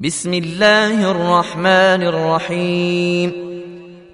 بسم الله الرحمن الرحيم.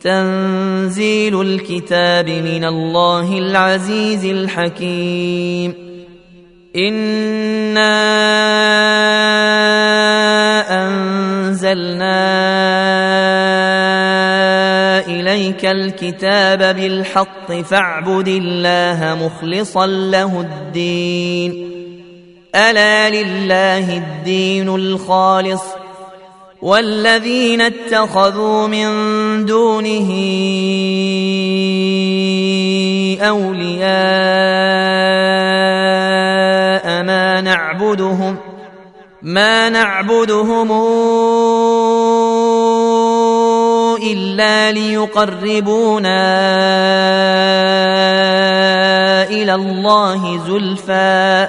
تنزيل الكتاب من الله العزيز الحكيم. انا انزلنا اليك الكتاب بالحق فاعبد الله مخلصا له الدين. ألا لله الدين الخالص والذين اتخذوا من دونه أولياء ما نعبدهم ما نعبدهم إلا ليقربونا إلى الله زلفى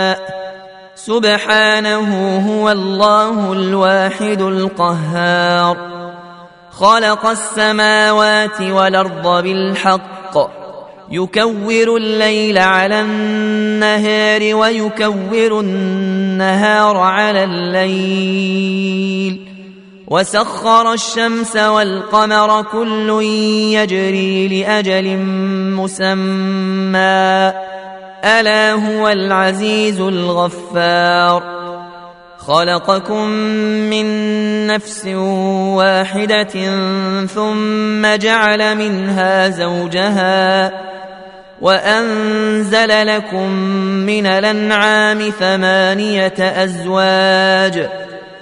سبحانه هو الله الواحد القهار. خلق السماوات والأرض بالحق. يكور الليل على النهار ويكور النهار على الليل. وسخر الشمس والقمر كل يجري لأجل مسمى. ألا هو العزيز الغفار. خلقكم من نفس واحدة ثم جعل منها زوجها وأنزل لكم من الأنعام ثمانية أزواج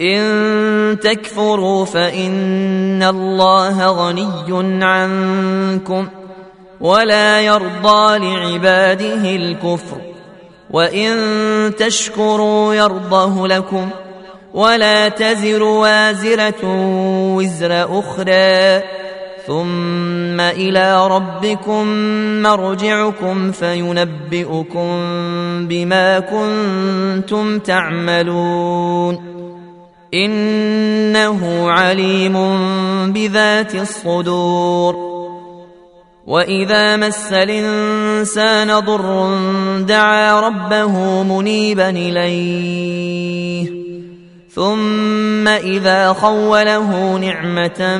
إن تكفروا فإن الله غني عنكم ولا يرضى لعباده الكفر وإن تشكروا يرضه لكم ولا تزر وازرة وزر أخرى ثم إلى ربكم مرجعكم فينبئكم بما كنتم تعملون إنه عليم بذات الصدور. وإذا مس الإنسان ضر دعا ربه منيبا إليه. ثم إذا خوله نعمة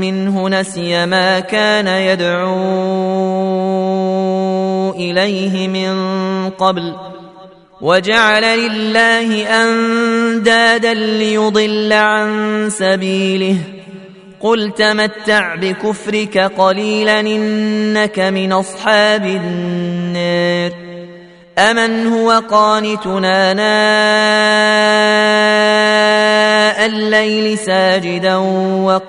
منه نسي ما كان يدعو إليه من قبل. وجعل لله أندادا ليضل عن سبيله. قل تمتع بكفرك قليلا إنك من أصحاب النار. أمن هو قانتنا ناء الليل ساجدا وقائما.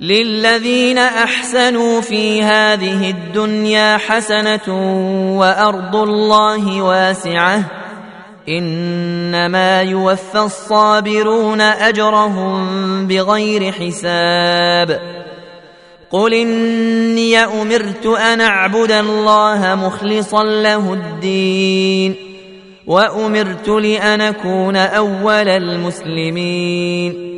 للذين احسنوا في هذه الدنيا حسنه وارض الله واسعه انما يوفى الصابرون اجرهم بغير حساب قل اني امرت ان اعبد الله مخلصا له الدين وامرت لأن اكون اول المسلمين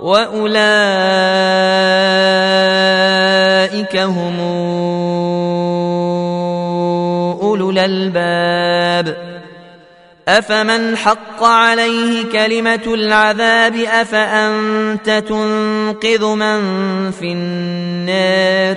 وأولئك هم أولو الألباب. أفمن حق عليه كلمة العذاب أفأنت تنقذ من في النار؟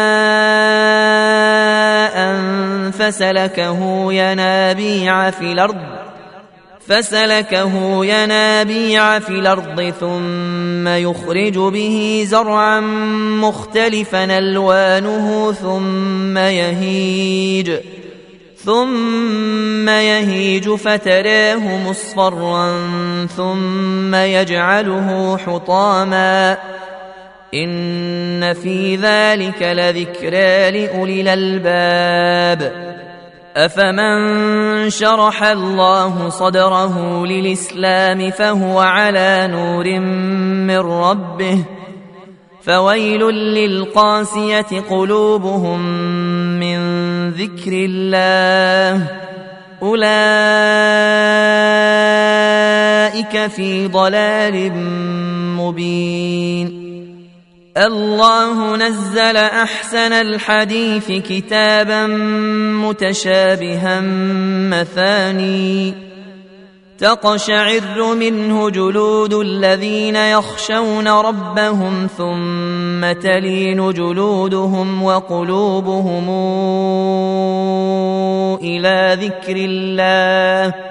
فسلكه ينابيع في الأرض فسلكه ينابيع في الأرض ثم يخرج به زرعا مختلفا ألوانه ثم يهيج ثم يهيج فتراه مصفرا ثم يجعله حطاما إن في ذلك لذكرى لأولي الألباب. أفمن شرح الله صدره للإسلام فهو على نور من ربه. فويل للقاسية قلوبهم من ذكر الله. أولئك في ضلال مبين. الله نزل أحسن الحديث كتابا متشابها مثاني. تقشعر منه جلود الذين يخشون ربهم ثم تلين جلودهم وقلوبهم إلى ذكر الله.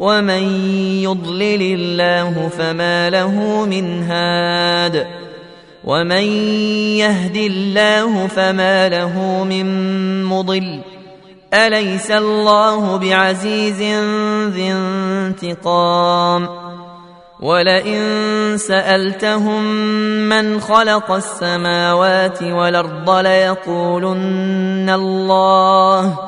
ومن يضلل الله فما له من هاد ومن يهد الله فما له من مضل اليس الله بعزيز ذي انتقام ولئن سالتهم من خلق السماوات والارض ليقولن الله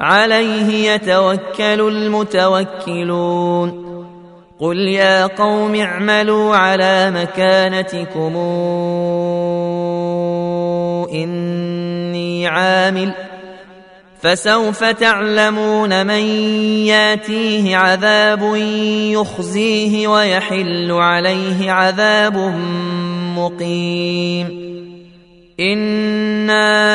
عليه يتوكل المتوكلون. قل يا قوم اعملوا على مكانتكم. إني عامل. فسوف تعلمون من ياتيه عذاب يخزيه ويحل عليه عذاب مقيم. إنا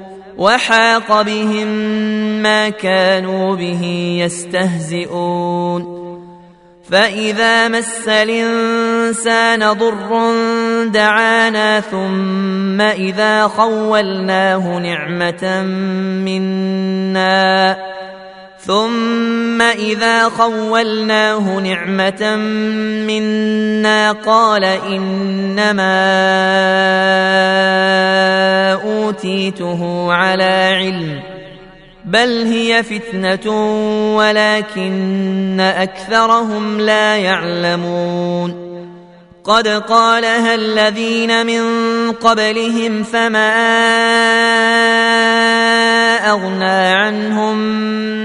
وحاق بهم ما كانوا به يستهزئون. فإذا مس الإنسان ضر دعانا ثم إذا خولناه نعمة منا ثم إذا خولناه نعمة منا قال إنما أوتيته على علم بل هي فتنة ولكن أكثرهم لا يعلمون قد قالها الذين من قبلهم فما أغنى عنهم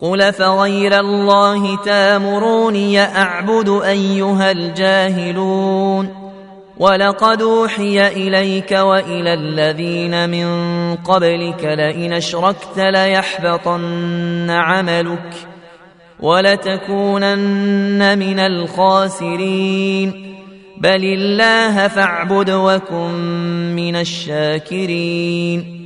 قل فغير الله تامروني اعبد ايها الجاهلون ولقد اوحي اليك والى الذين من قبلك لئن اشركت ليحبطن عملك ولتكونن من الخاسرين بل الله فاعبد وكن من الشاكرين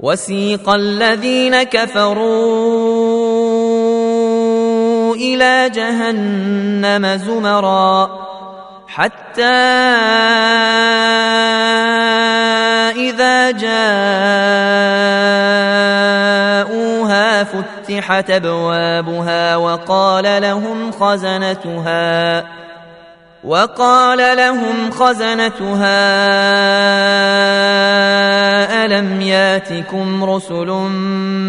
وسيق الذين كفروا إلى جهنم زمرا حتى إذا جاءوها فتحت أبوابها وقال لهم خزنتها وقال لهم خزنتها الم ياتكم رسل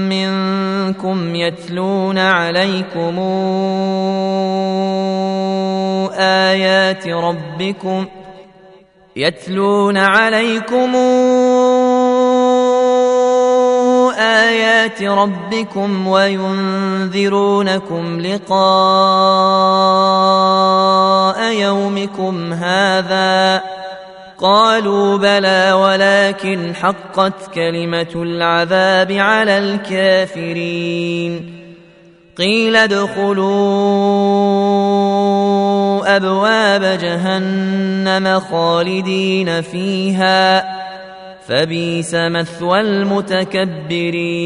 منكم يتلون عليكم ايات ربكم يتلون عليكم آيات ربكم وينذرونكم لقاء يومكم هذا قالوا بلى ولكن حقت كلمة العذاب على الكافرين. قيل ادخلوا أبواب جهنم خالدين فيها فبيس مثوى المتكبرين.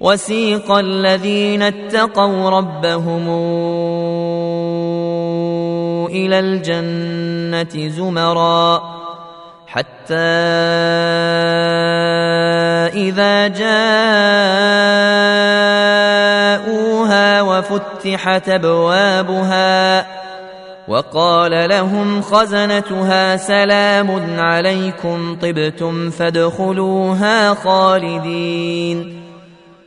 وسيق الذين اتقوا ربهم إلى الجنة زمرا حتى إذا جاءوها وفتحت أبوابها وقال لهم خزنتها سلام عليكم طبتم فادخلوها خالدين